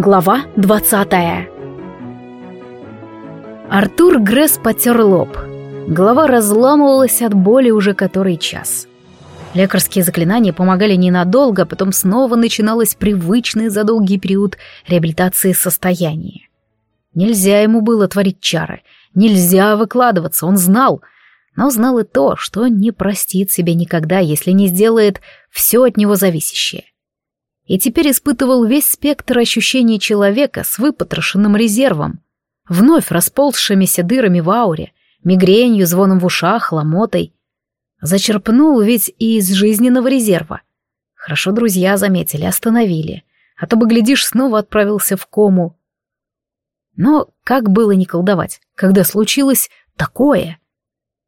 Глава двадцатая Артур Гресс потер лоб. Голова разламывалась от боли уже который час. Лекарские заклинания помогали ненадолго, потом снова начиналось привычный за долгий период реабилитации состояния. Нельзя ему было творить чары, нельзя выкладываться, он знал, но знал и то, что не простит себе никогда, если не сделает все от него зависящее. И теперь испытывал весь спектр ощущений человека с выпотрошенным резервом, вновь расползшимися дырами в ауре, мигренью, звоном в ушах, ломотой. Зачерпнул ведь и из жизненного резерва. Хорошо друзья заметили, остановили, а то бы, глядишь, снова отправился в кому. Но как было не колдовать, когда случилось такое?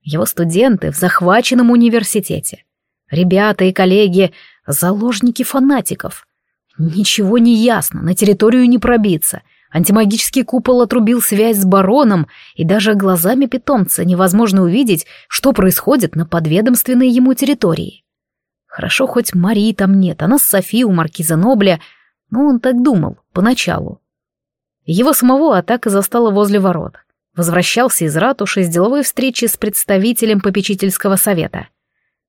Его студенты в захваченном университете. Ребята и коллеги — заложники фанатиков. Ничего не ясно, на территорию не пробиться. Антимагический купол отрубил связь с бароном, и даже глазами питомца невозможно увидеть, что происходит на подведомственной ему территории. Хорошо, хоть Марии там нет, она с Софи у маркиза Нобля, но он так думал, поначалу. Его самого атака застала возле ворот — Возвращался из ратуши с деловой встречи с представителем попечительского совета.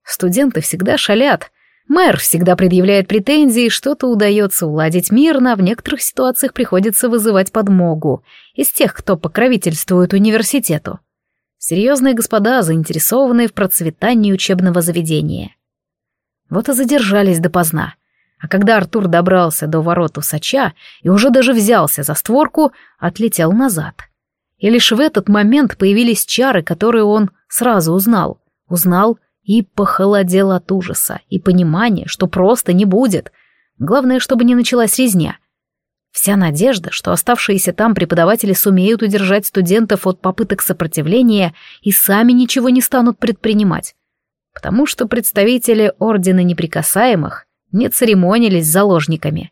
Студенты всегда шалят. Мэр всегда предъявляет претензии, что-то удается уладить мирно, а в некоторых ситуациях приходится вызывать подмогу из тех, кто покровительствует университету. Серьезные господа, заинтересованные в процветании учебного заведения. Вот и задержались допоздна. А когда Артур добрался до ворот усача и уже даже взялся за створку, отлетел назад — и лишь в этот момент появились чары, которые он сразу узнал. Узнал и похолодел от ужаса и понимания, что просто не будет. Главное, чтобы не началась резня. Вся надежда, что оставшиеся там преподаватели сумеют удержать студентов от попыток сопротивления и сами ничего не станут предпринимать. Потому что представители Ордена Неприкасаемых не церемонились с заложниками.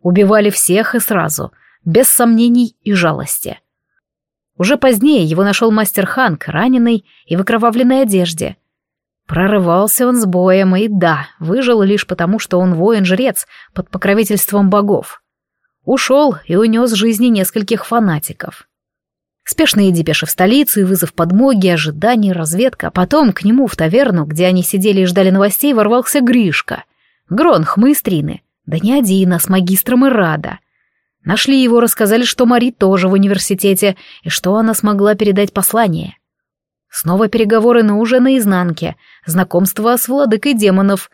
Убивали всех и сразу, без сомнений и жалости. Уже позднее его нашел мастер Ханк, раненый и в окровавленной одежде. Прорывался он с боем, и да, выжил лишь потому, что он воин-жрец под покровительством богов. Ушел и унес жизни нескольких фанатиков. Спешные депеши в столицу и вызов подмоги, ожидание, разведка. А потом к нему в таверну, где они сидели и ждали новостей, ворвался Гришка. Гронх Маэстрины. Да не один, а с магистром Ирада. Нашли его, рассказали, что Мари тоже в университете, и что она смогла передать послание. Снова переговоры, но уже наизнанке, знакомство с владыкой демонов,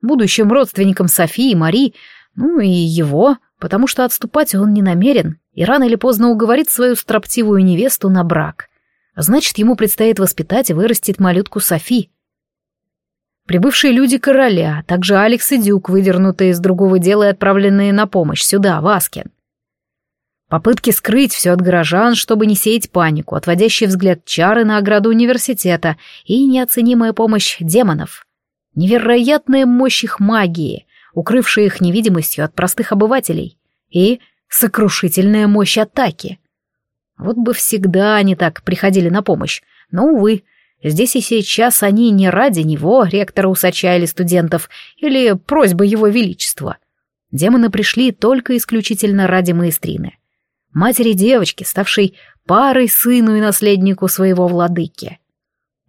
будущим родственником Софии и Мари, ну и его, потому что отступать он не намерен, и рано или поздно уговорит свою строптивую невесту на брак. Значит, ему предстоит воспитать и вырастить малютку Софи. Прибывшие люди короля, а также Алекс и Дюк, выдернутые из другого дела и отправленные на помощь сюда, в Аскин. Попытки скрыть все от горожан, чтобы не сеять панику, отводящий взгляд чары на ограду университета и неоценимая помощь демонов. Невероятная мощь их магии, укрывшая их невидимостью от простых обывателей. И сокрушительная мощь атаки. Вот бы всегда они так приходили на помощь, но, увы, здесь и сейчас они не ради него, ректора Усача или студентов, или просьбы его величества. Демоны пришли только исключительно ради маэстрины матери девочки, ставшей парой сыну и наследнику своего владыки.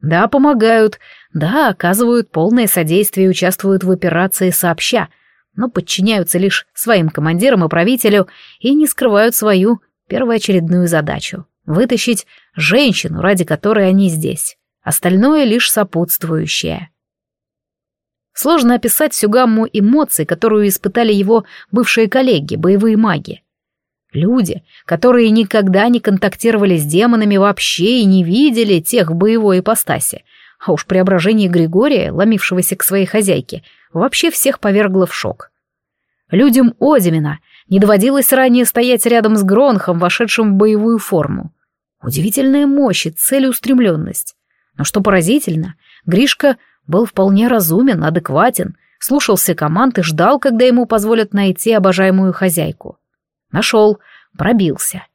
Да, помогают, да, оказывают полное содействие и участвуют в операции сообща, но подчиняются лишь своим командирам и правителю и не скрывают свою первоочередную задачу — вытащить женщину, ради которой они здесь. Остальное лишь сопутствующее. Сложно описать всю гамму эмоций, которую испытали его бывшие коллеги, боевые маги. Люди, которые никогда не контактировали с демонами вообще и не видели тех в боевой ипостаси. А уж преображение Григория, ломившегося к своей хозяйке, вообще всех повергло в шок. Людям Одимина не доводилось ранее стоять рядом с Гронхом, вошедшим в боевую форму. Удивительная мощь и целеустремленность. Но что поразительно, Гришка был вполне разумен, адекватен, слушался команд и ждал, когда ему позволят найти обожаемую хозяйку. Нашел, пробился.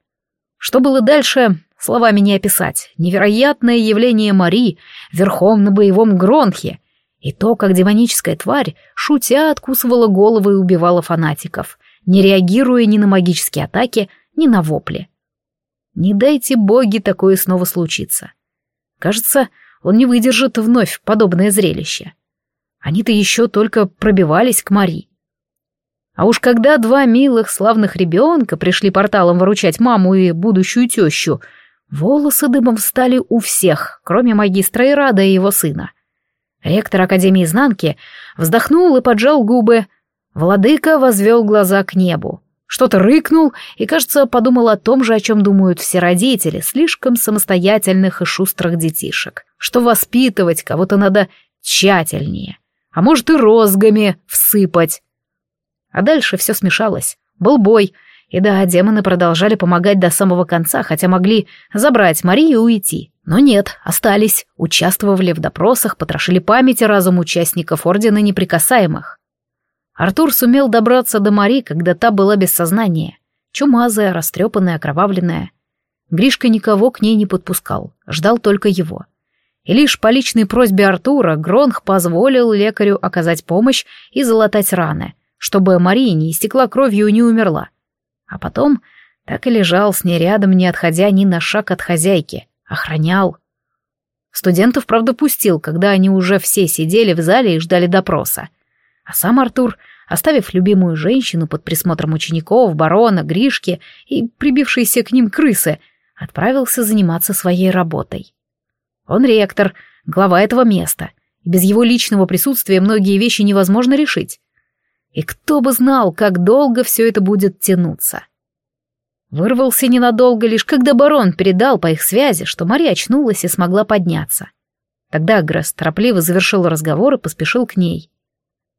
Что было дальше, словами не описать. Невероятное явление Мари верхом на боевом гронхе. И то, как демоническая тварь, шутя, откусывала головы и убивала фанатиков. не реагируя ни на магические атаки, ни на вопли. Не дайте боги такое снова случиться. Кажется, он не выдержит вновь подобное зрелище. Они-то еще только пробивались к Мари. А уж когда два милых славных ребенка пришли порталом выручать маму и будущую тещу, волосы дымом встали у всех, кроме магистра Ирада и его сына. Ректор Академии Изнанки вздохнул и поджал губы. Владыка возвел глаза к небу. Что-то рыкнул и, кажется, подумал о том же, о чем думают все родители, слишком самостоятельных и шустрых детишек, что воспитывать кого-то надо тщательнее, а может и розгами всыпать. А дальше все смешалось. Был бой, и да, демоны продолжали помогать до самого конца, хотя могли забрать Марию и уйти. Но нет, остались, участвовали в допросах, потрошили память и разум участников Ордена Неприкасаемых. Артур сумел добраться до Мари, когда та была без сознания. Чумазая, растрепанная, окровавленная. Гришка никого к ней не подпускал, ждал только его. И лишь по личной просьбе Артура Гронх позволил лекарю оказать помощь и залатать раны, чтобы Мария не истекла кровью и не умерла. А потом так и лежал с ней рядом, не отходя ни на шаг от хозяйки. Охранял. Студентов, правда, пустил, когда они уже все сидели в зале и ждали допроса. А сам Артур, оставив любимую женщину под присмотром учеников, барона, Гришки и прибившиеся к ним крысы, отправился заниматься своей работой. Он ректор, глава этого места, и без его личного присутствия многие вещи невозможно решить. И кто бы знал, как долго все это будет тянуться. Вырвался ненадолго, лишь когда барон передал по их связи, что Мария очнулась и смогла подняться. Тогда Гресс торопливо завершил разговор и поспешил к ней.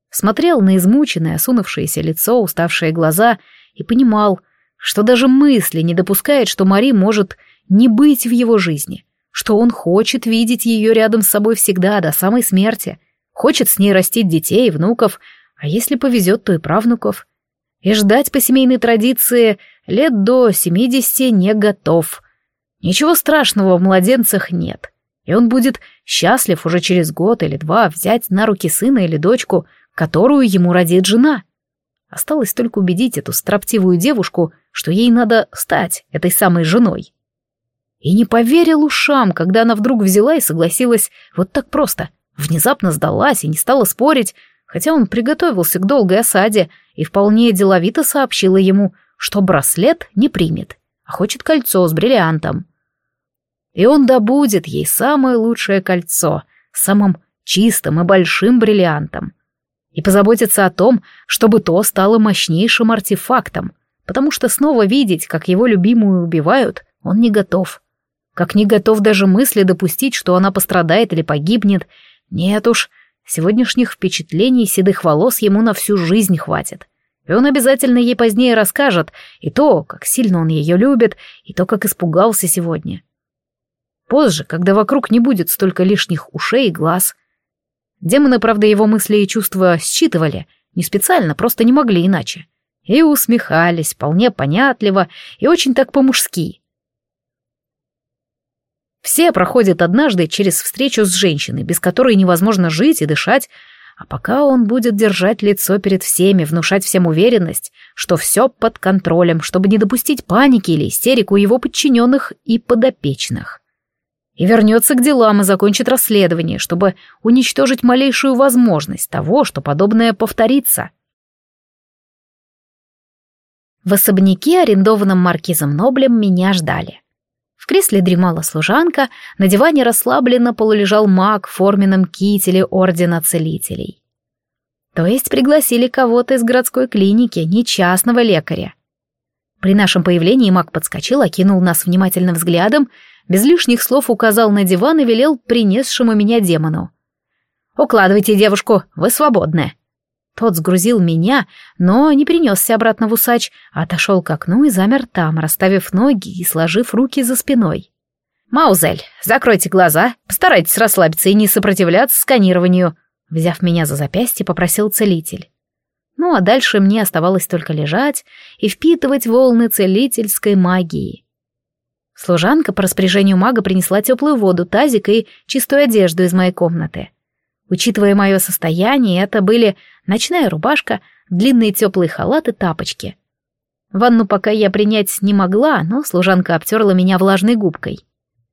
Смотрел на измученное, осунувшееся лицо, уставшие глаза и понимал, что даже мысли не допускает, что Мари может не быть в его жизни, что он хочет видеть ее рядом с собой всегда, до самой смерти, хочет с ней растить детей и внуков, а если повезет, то и правнуков. И ждать по семейной традиции лет до семидесяти не готов. Ничего страшного в младенцах нет. И он будет счастлив уже через год или два взять на руки сына или дочку, которую ему родит жена. Осталось только убедить эту строптивую девушку, что ей надо стать этой самой женой. И не поверил ушам, когда она вдруг взяла и согласилась вот так просто. Внезапно сдалась и не стала спорить, хотя он приготовился к долгой осаде и вполне деловито сообщила ему, что браслет не примет, а хочет кольцо с бриллиантом. И он добудет ей самое лучшее кольцо, самым чистым и большим бриллиантом. И позаботится о том, чтобы то стало мощнейшим артефактом, потому что снова видеть, как его любимую убивают, он не готов. Как не готов даже мысли допустить, что она пострадает или погибнет. Нет уж, Сегодняшних впечатлений седых волос ему на всю жизнь хватит. И он обязательно ей позднее расскажет и то, как сильно он ее любит, и то, как испугался сегодня. Позже, когда вокруг не будет столько лишних ушей и глаз. Демоны, правда, его мысли и чувства считывали, не специально, просто не могли иначе. И усмехались, вполне понятливо и очень так по-мужски. Все проходят однажды через встречу с женщиной, без которой невозможно жить и дышать, а пока он будет держать лицо перед всеми, внушать всем уверенность, что все под контролем, чтобы не допустить паники или истерику его подчиненных и подопечных. И вернется к делам и закончит расследование, чтобы уничтожить малейшую возможность того, что подобное повторится. В особняке, арендованном маркизом Ноблем, меня ждали. В кресле дремала служанка, на диване расслабленно полулежал маг в форменном кителе Ордена Целителей. То есть пригласили кого-то из городской клиники, не частного лекаря. При нашем появлении маг подскочил, окинул нас внимательным взглядом, без лишних слов указал на диван и велел принесшему меня демону. «Укладывайте девушку, вы свободны». Тот сгрузил меня, но не перенесся обратно в усач, а отошел к окну и замер там, расставив ноги и сложив руки за спиной. «Маузель, закройте глаза, постарайтесь расслабиться и не сопротивляться сканированию», взяв меня за запястье, попросил целитель. Ну а дальше мне оставалось только лежать и впитывать волны целительской магии. Служанка по распоряжению мага принесла теплую воду, тазик и чистую одежду из моей комнаты. Учитывая мое состояние, это были ночная рубашка, длинные теплые халаты, тапочки. Ванну пока я принять не могла, но служанка обтерла меня влажной губкой.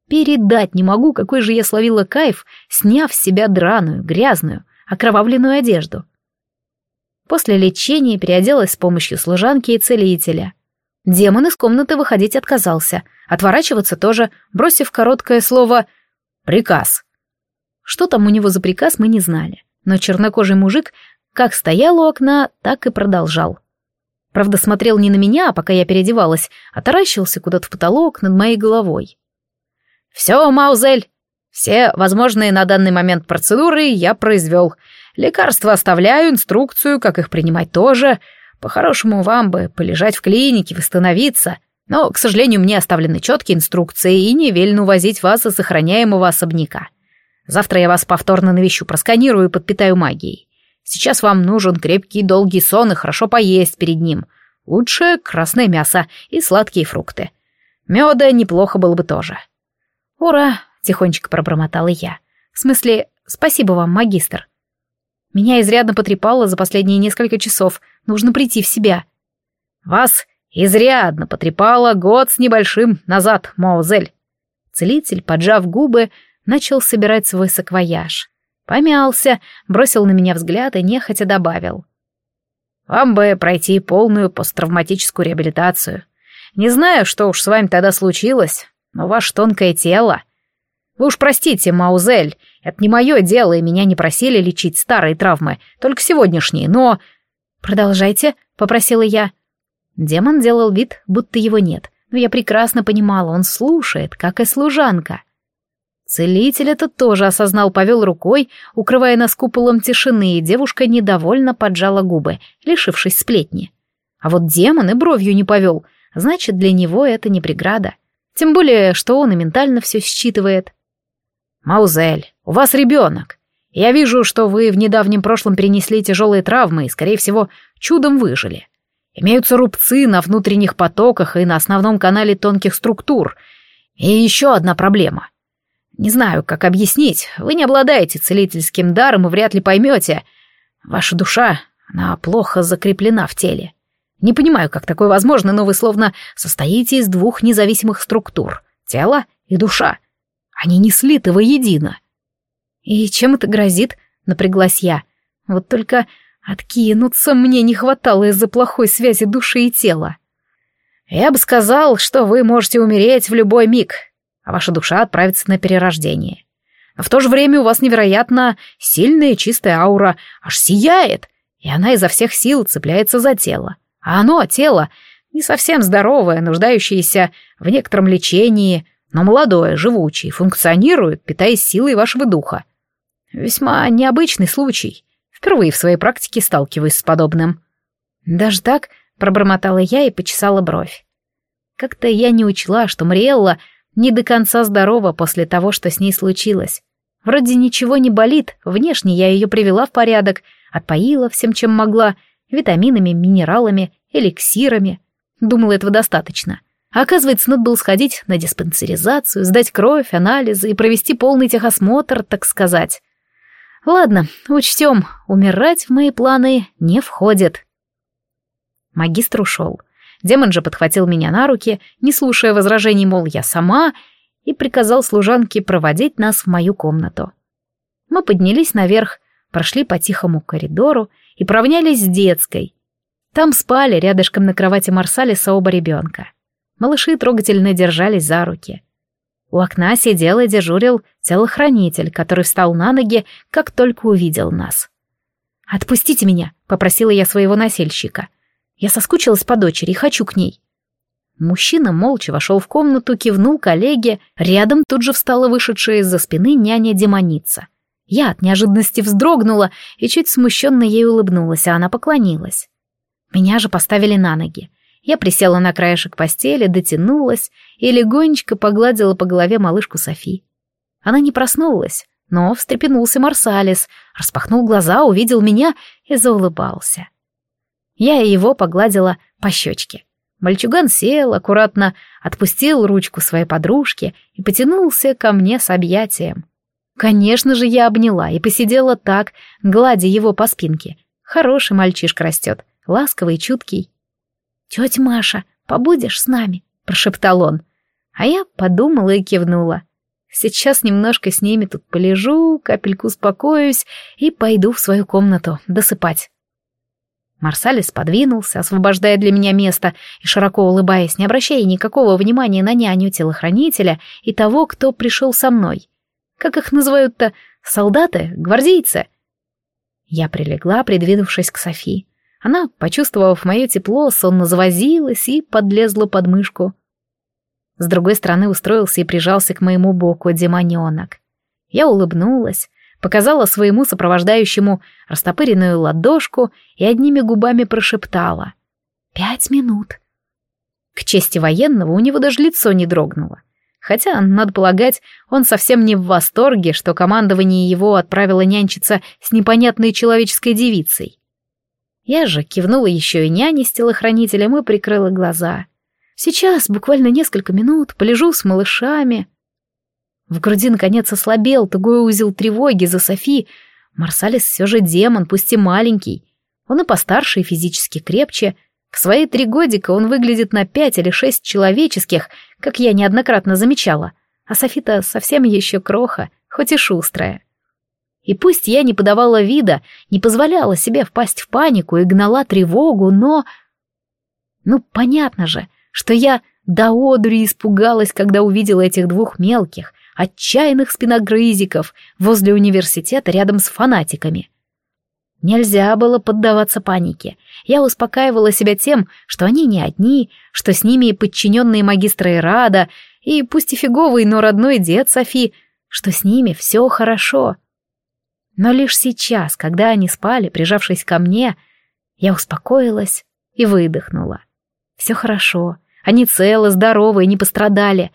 Передать не могу, какой же я словила кайф, сняв с себя драную, грязную, окровавленную одежду. После лечения переоделась с помощью служанки и целителя. Демон из комнаты выходить отказался, отворачиваться тоже, бросив короткое слово «приказ». Что там у него за приказ, мы не знали, но чернокожий мужик как стоял у окна, так и продолжал. Правда, смотрел не на меня, пока я переодевалась, а таращился куда-то в потолок над моей головой. «Все, Маузель, все возможные на данный момент процедуры я произвел. Лекарства оставляю, инструкцию, как их принимать тоже. По-хорошему, вам бы полежать в клинике, восстановиться. Но, к сожалению, мне оставлены четкие инструкции и не велено увозить вас из охраняемого особняка. Завтра я вас повторно навещу, просканирую и подпитаю магией. Сейчас вам нужен крепкий долгий сон и хорошо поесть перед ним. Лучше красное мясо и сладкие фрукты. Меда неплохо было бы тоже. «Ура!» — тихонечко пробормотала я. «В смысле, спасибо вам, магистр. Меня изрядно потрепало за последние несколько часов. Нужно прийти в себя». «Вас изрядно потрепало год с небольшим назад, Маузель». Целитель, поджав губы, начал собирать свой саквояж. Помялся, бросил на меня взгляд и нехотя добавил. «Вам бы пройти полную посттравматическую реабилитацию. Не знаю, что уж с вами тогда случилось, но ваше тонкое тело... Вы уж простите, Маузель, это не мое дело, и меня не просили лечить старые травмы, только сегодняшние, но... Продолжайте, попросила я. Демон делал вид, будто его нет, но я прекрасно понимала, он слушает, как и служанка. Целитель этот тоже осознал, повел рукой, укрывая нас куполом тишины, и девушка недовольно поджала губы, лишившись сплетни. А вот демон и бровью не повел, значит, для него это не преграда. Тем более, что он и ментально все считывает. «Маузель, у вас ребенок. Я вижу, что вы в недавнем прошлом перенесли тяжелые травмы и, скорее всего, чудом выжили. Имеются рубцы на внутренних потоках и на основном канале тонких структур. И еще одна проблема. Не знаю, как объяснить, вы не обладаете целительским даром и вряд ли поймете. Ваша душа, она плохо закреплена в теле. Не понимаю, как такое возможно, но вы словно состоите из двух независимых структур — тело и душа. Они не слиты воедино. «И чем это грозит?» — напряглась я. «Вот только откинуться мне не хватало из-за плохой связи души и тела». «Я бы сказал, что вы можете умереть в любой миг, а ваша душа отправится на перерождение. Но в то же время у вас невероятно сильная чистая аура, аж сияет, и она изо всех сил цепляется за тело. А оно, тело, не совсем здоровое, нуждающееся в некотором лечении, но молодое, живучее, функционирует, питаясь силой вашего духа. Весьма необычный случай. Впервые в своей практике сталкиваюсь с подобным. Даже так пробормотала я и почесала бровь. Как-то я не учла, что Мариэлла не до конца здорова после того, что с ней случилось. Вроде ничего не болит, внешне я ее привела в порядок, отпоила всем, чем могла, витаминами, минералами, эликсирами. Думала, этого достаточно. Оказывается, надо было сходить на диспансеризацию, сдать кровь, анализы и провести полный техосмотр, так сказать. Ладно, учтем, умирать в мои планы не входит. Магистр ушел. Демон же подхватил меня на руки, не слушая возражений, мол, я сама, и приказал служанке проводить нас в мою комнату. Мы поднялись наверх, прошли по тихому коридору и поравнялись с детской. Там спали рядышком на кровати Марсалиса оба ребенка. Малыши трогательно держались за руки. У окна сидел и дежурил телохранитель, который встал на ноги, как только увидел нас. «Отпустите меня», — попросила я своего носильщика. «Я соскучилась по дочери и хочу к ней». Мужчина молча вошел в комнату, кивнул коллеге, рядом тут же встала вышедшая из-за спины няня-демоница. Я от неожиданности вздрогнула и чуть смущенно ей улыбнулась, а она поклонилась. Меня же поставили на ноги. Я присела на краешек постели, дотянулась и легонечко погладила по голове малышку Софи. Она не проснулась, но встрепенулся Марсалис, распахнул глаза, увидел меня и заулыбался. Я его погладила по щечке. Мальчуган сел, аккуратно отпустил ручку своей подружки и потянулся ко мне с объятием. Конечно же, я обняла и посидела так, гладя его по спинке. Хороший мальчишка растет, ласковый и чуткий. «Тетя Маша, побудешь с нами?» — прошептал он. А я подумала и кивнула. Сейчас немножко с ними тут полежу, капельку успокоюсь и пойду в свою комнату досыпать. Марсалис подвинулся, освобождая для меня место и широко улыбаясь, не обращая никакого внимания на няню телохранителя и того, кто пришел со мной. Как их называют-то? Солдаты? Гвардейцы? Я прилегла, придвинувшись к Софи. Она, почувствовав мое тепло, сонно завозилась и подлезла под мышку. С другой стороны устроился и прижался к моему боку демоненок. Я улыбнулась, показала своему сопровождающему растопыренную ладошку и одними губами прошептала. «Пять минут». К чести военного у него даже лицо не дрогнуло. Хотя, надо полагать, он совсем не в восторге, что командование его отправило нянчиться с непонятной человеческой девицей. Я же кивнула еще и няне с телохранителем и прикрыла глаза. Сейчас, буквально несколько минут, полежу с малышами, в груди наконец ослабел тугой узел тревоги за Софи. Марсалис все же демон, пусть и маленький. Он и постарше, и физически крепче. В свои три годика он выглядит на пять или шесть человеческих, как я неоднократно замечала. А Софита совсем еще кроха, хоть и шустрая. И пусть я не подавала вида, не позволяла себе впасть в панику и гнала тревогу, но... Ну, понятно же, что я до одури испугалась, когда увидела этих двух мелких, отчаянных спиногрызиков возле университета рядом с фанатиками. Нельзя было поддаваться панике. Я успокаивала себя тем, что они не одни, что с ними и подчиненные магистры Ирада, и пусть и фиговый, но родной дед Софи, что с ними все хорошо. Но лишь сейчас, когда они спали, прижавшись ко мне, я успокоилась и выдохнула. Все хорошо, они целы, здоровы и не пострадали.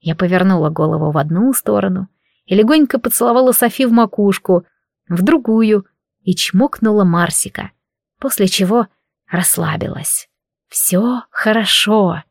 Я повернула голову в одну сторону и легонько поцеловала Софи в макушку, в другую и чмокнула Марсика, после чего расслабилась. «Все хорошо»,